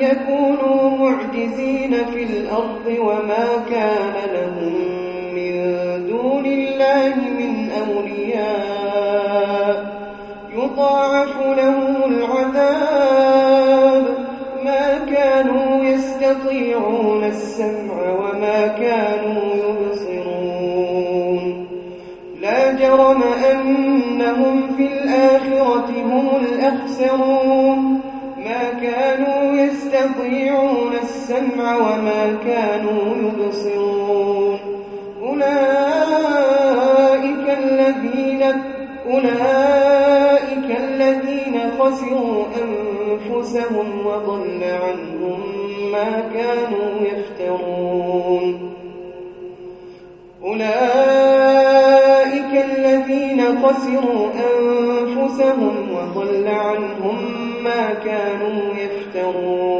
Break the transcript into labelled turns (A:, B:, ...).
A: يكونوا معجزين في الأرض وما كان لهم من دون الله من أولياء. يضاعف لهم العذاب. ما كانوا يستطيعون السمع وما كانوا يبصرون. لا جرم أنهم في الآخرة هم الأخسرون. ما كانوا يستطيعون السمع وما كانوا يبصرون. أولئك الذين أولئك الذين خسروا أنفسهم وضل عنهم ما كانوا يفترون. أولئك الذين خسروا أنفسهم وضل عنهم ما كانوا يفترون.